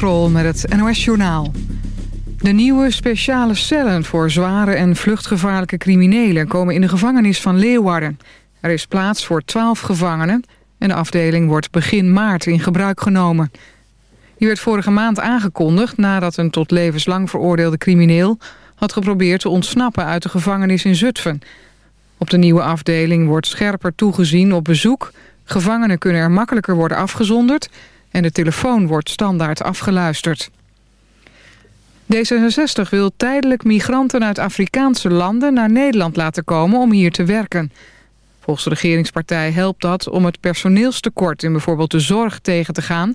Met het NOS-journaal. De nieuwe speciale cellen voor zware en vluchtgevaarlijke criminelen... komen in de gevangenis van Leeuwarden. Er is plaats voor 12 gevangenen... en de afdeling wordt begin maart in gebruik genomen. Die werd vorige maand aangekondigd nadat een tot levenslang veroordeelde crimineel... had geprobeerd te ontsnappen uit de gevangenis in Zutphen. Op de nieuwe afdeling wordt scherper toegezien op bezoek... gevangenen kunnen er makkelijker worden afgezonderd en de telefoon wordt standaard afgeluisterd. D66 wil tijdelijk migranten uit Afrikaanse landen naar Nederland laten komen om hier te werken. Volgens de regeringspartij helpt dat om het personeelstekort in bijvoorbeeld de zorg tegen te gaan...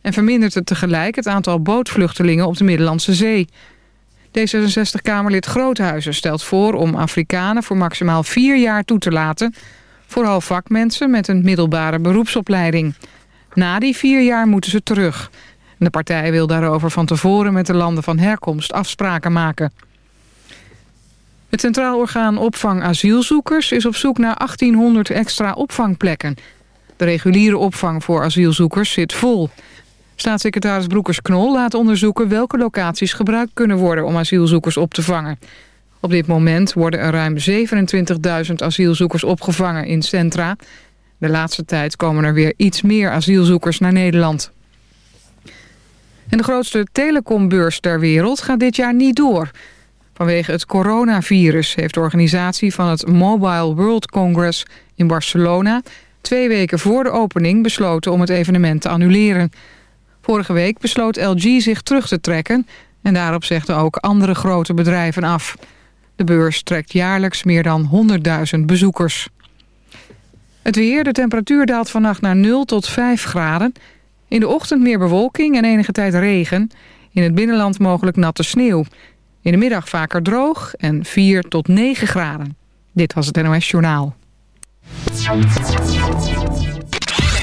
en vermindert het tegelijk het aantal bootvluchtelingen op de Middellandse Zee. D66-Kamerlid Groothuizen stelt voor om Afrikanen voor maximaal vier jaar toe te laten... vooral vakmensen met een middelbare beroepsopleiding... Na die vier jaar moeten ze terug. De partij wil daarover van tevoren met de landen van herkomst afspraken maken. Het Centraal Orgaan Opvang Asielzoekers is op zoek naar 1800 extra opvangplekken. De reguliere opvang voor asielzoekers zit vol. Staatssecretaris Broekers-Knol laat onderzoeken welke locaties gebruikt kunnen worden om asielzoekers op te vangen. Op dit moment worden er ruim 27.000 asielzoekers opgevangen in centra de laatste tijd komen er weer iets meer asielzoekers naar Nederland. En de grootste telecombeurs ter wereld gaat dit jaar niet door. Vanwege het coronavirus heeft de organisatie van het Mobile World Congress in Barcelona... twee weken voor de opening besloten om het evenement te annuleren. Vorige week besloot LG zich terug te trekken... en daarop zegden ook andere grote bedrijven af. De beurs trekt jaarlijks meer dan 100.000 bezoekers. Het weer, de temperatuur daalt vannacht naar 0 tot 5 graden. In de ochtend meer bewolking en enige tijd regen. In het binnenland mogelijk natte sneeuw. In de middag vaker droog en 4 tot 9 graden. Dit was het NOS Journaal.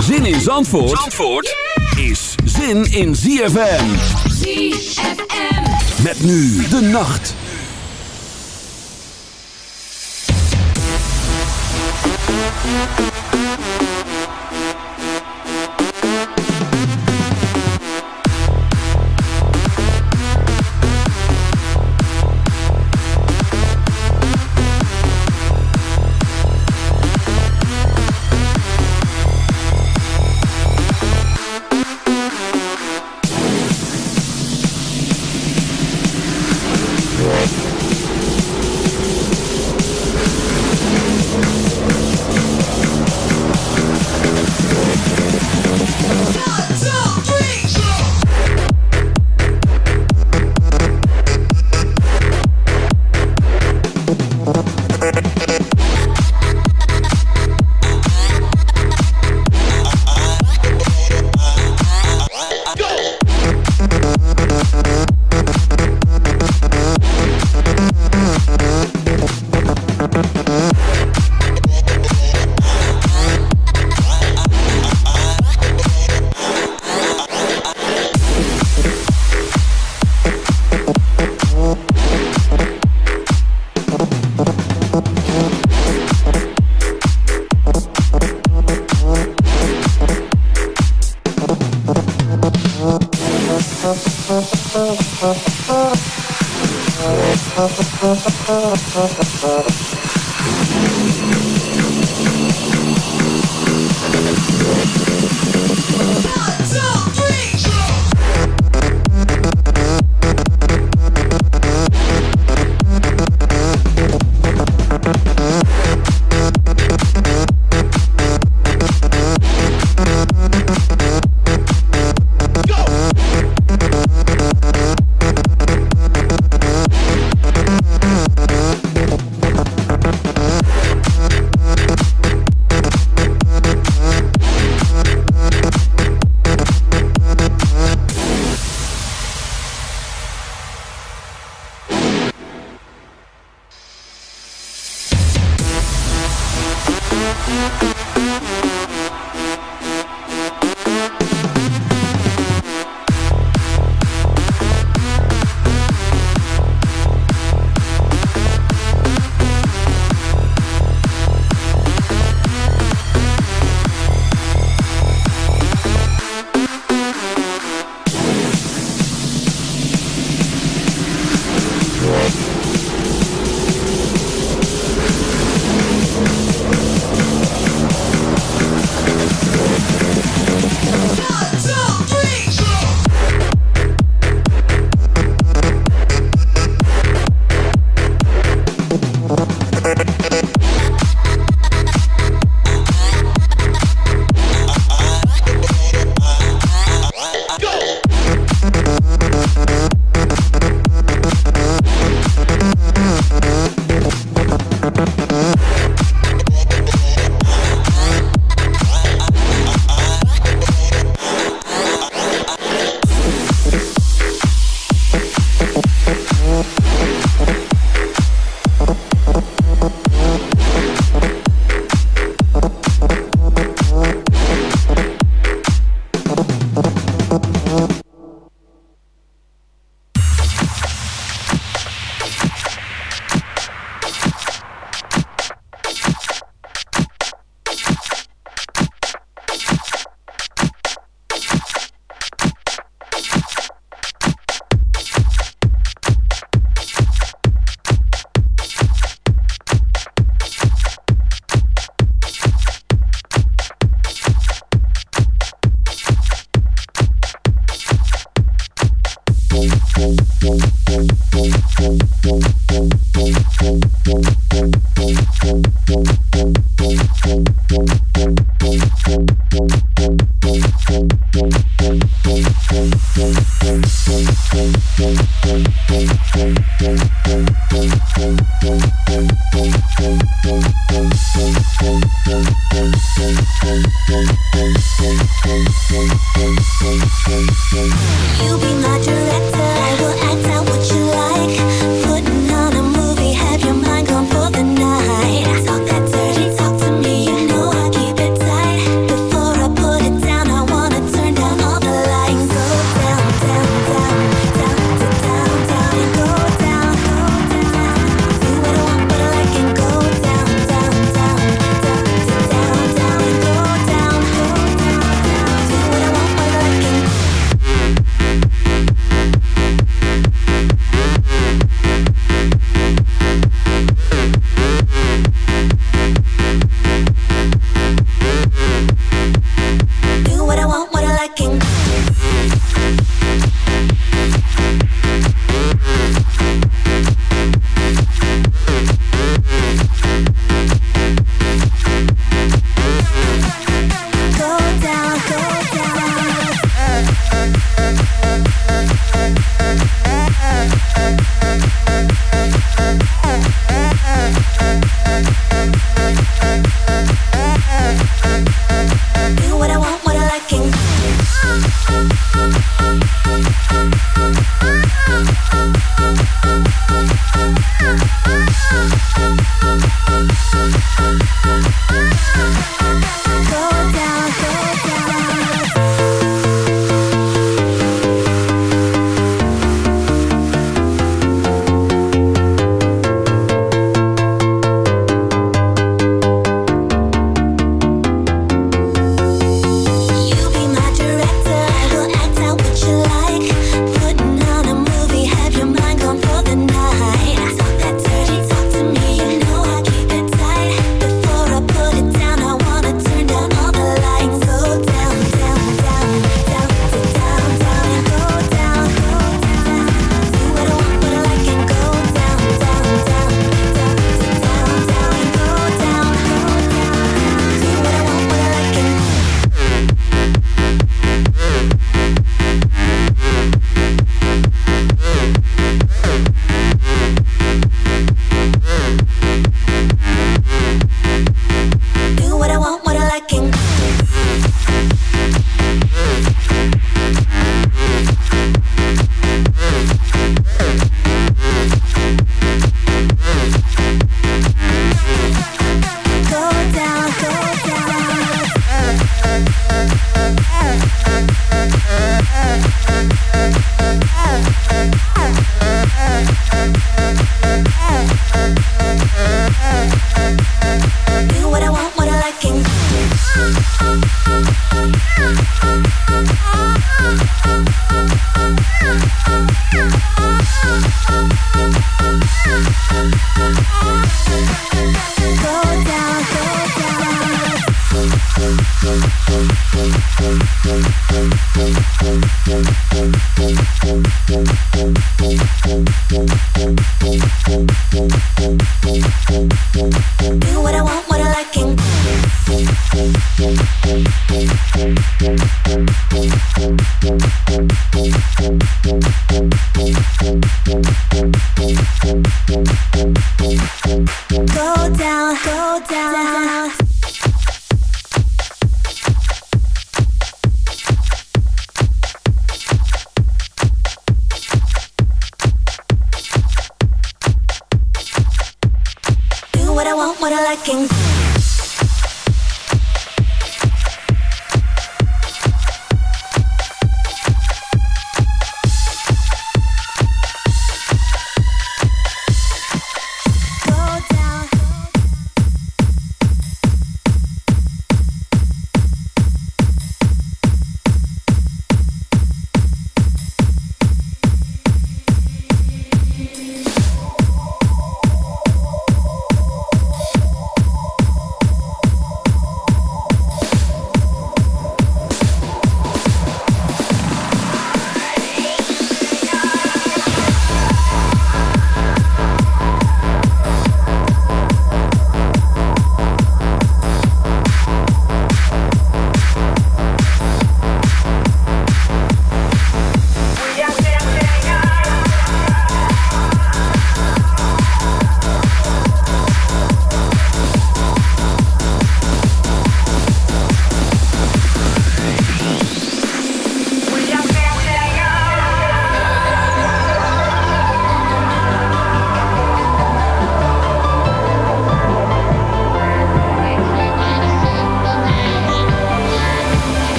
Zin in Zandvoort, Zandvoort is zin in ZFM. ZFM. Met nu de nacht. Thank you. Thank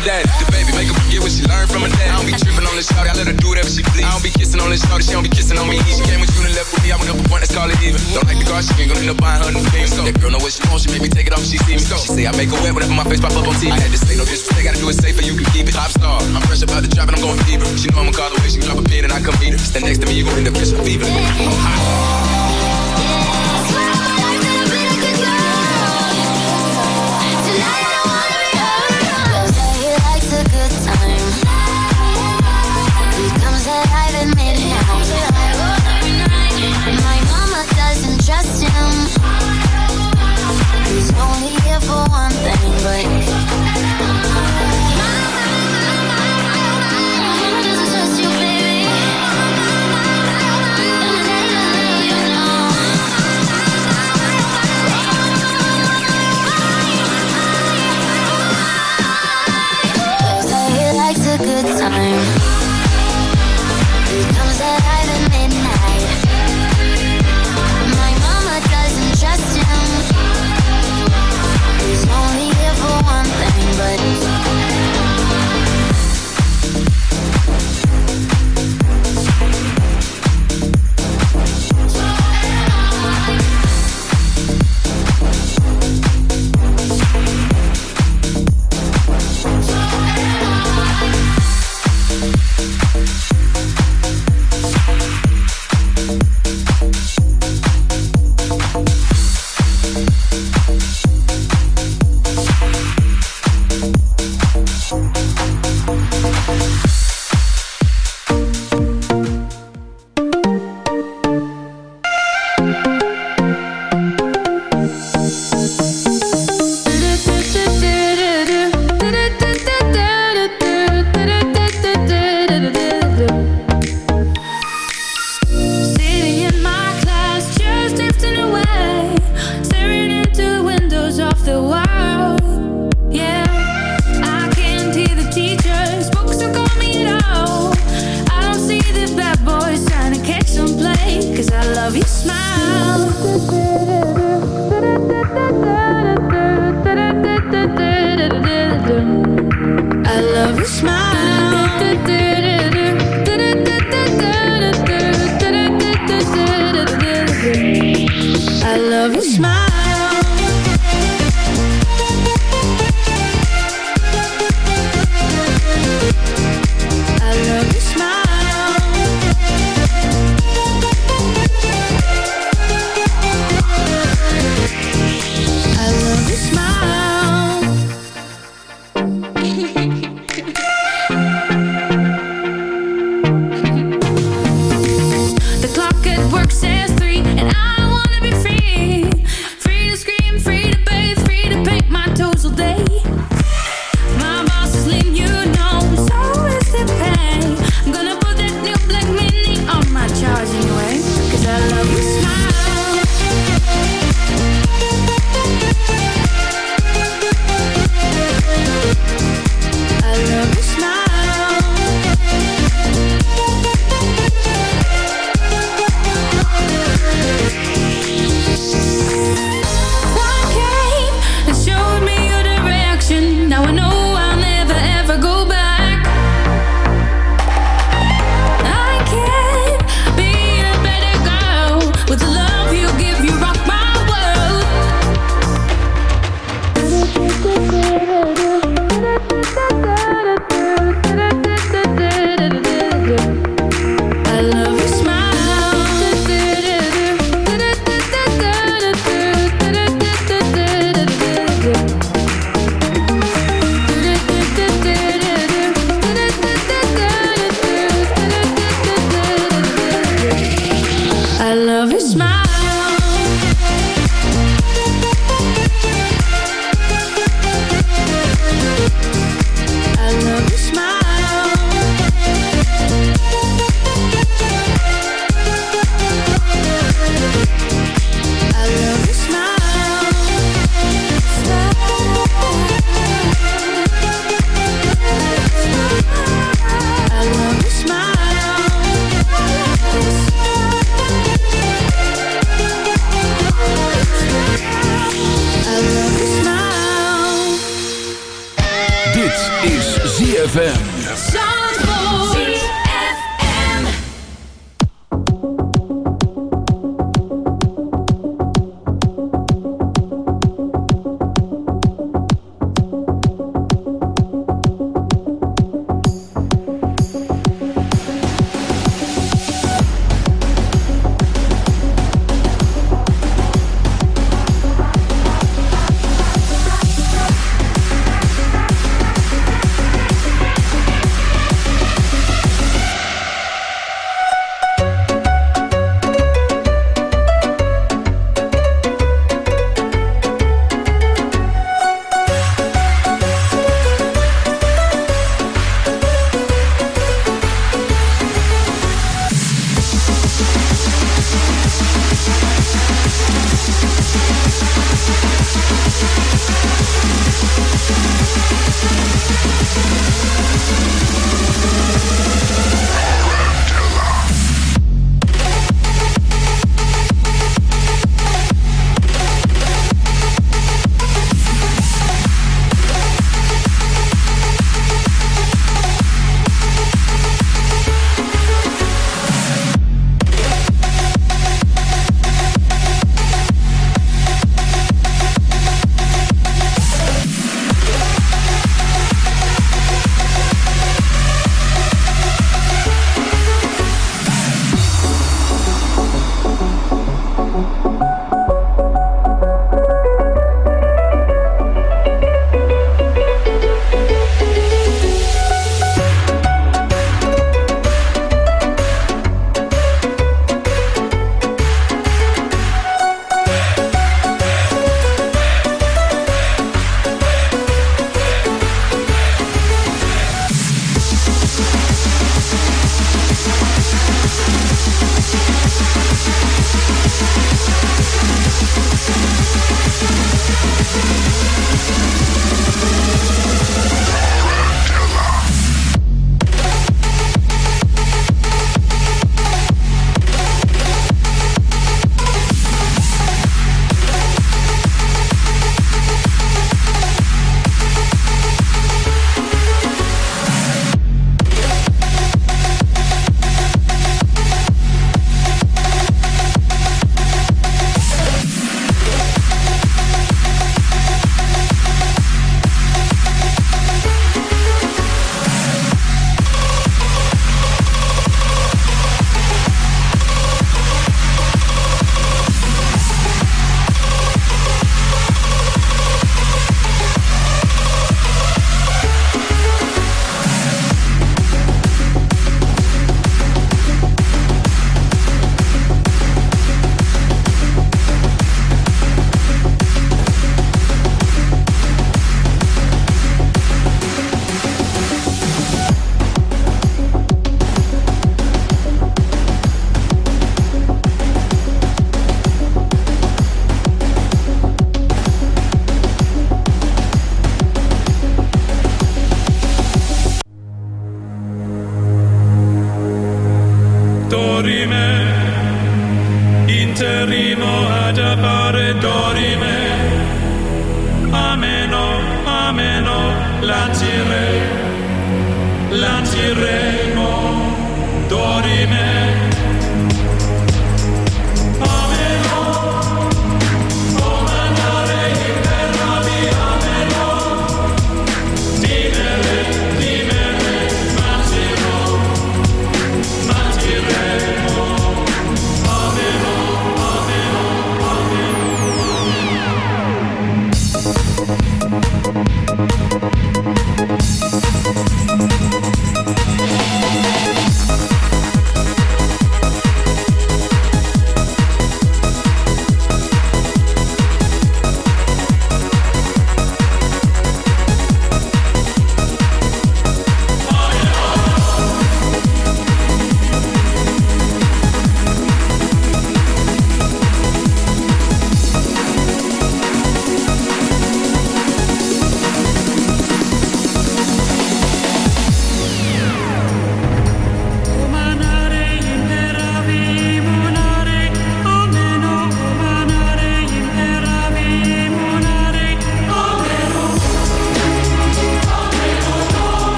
De. The baby make her forget what she learned from her dad. I don't be tripping on this shorty, I let her do whatever she please. I don't be kissing on this shorty, she don't be kissing on me. She came with you and left with me, I went up a point, that's call it even. Don't like the car, she ain't go end up buying her new thing. So that girl know what she wants, she make me take it off, she see me. So she say I make her wet whatever my face pop up on TV. I had to say no disrespect, gotta do it safer, you can keep it. Top star, I'm fresh about the drop and I'm going fever. She know I'ma call the way she drop a pin and I come beat her. Stand next to me, you gon' end up kissing fever.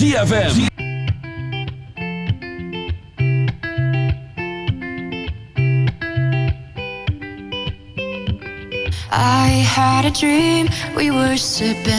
ZFM. I had a dream, we were sipping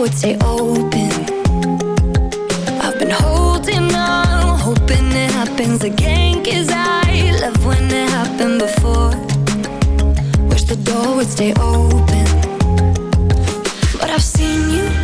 would say open. I've been holding on, hoping it happens again Cause I love when it happened before. Wish the door would stay open. But I've seen you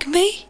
like me?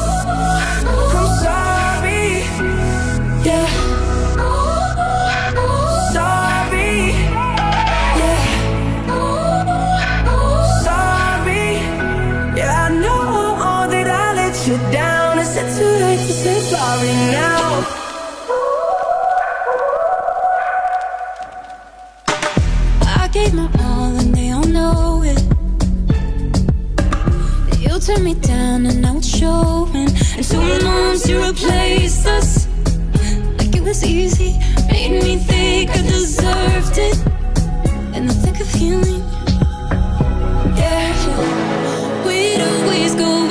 turn me down and now it's showing. And two months to replace us. Like it was easy, made me think I deserved it. In the thick of healing, yeah, we'd always go.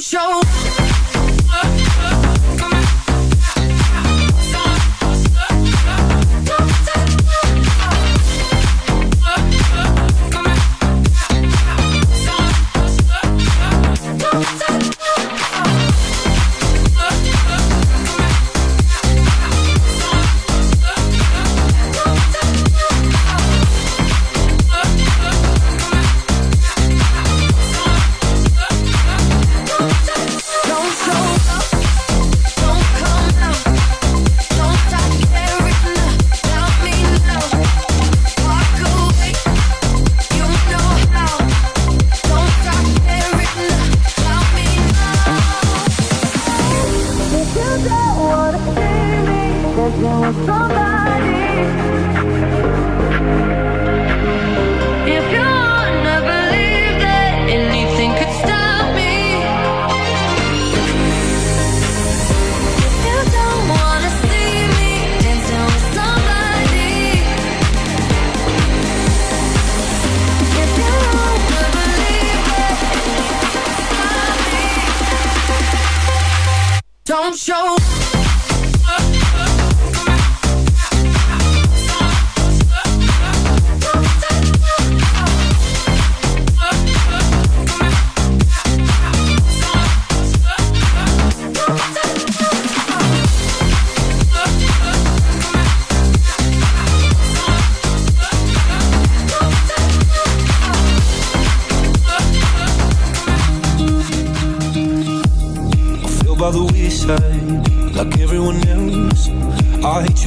show. Don't show.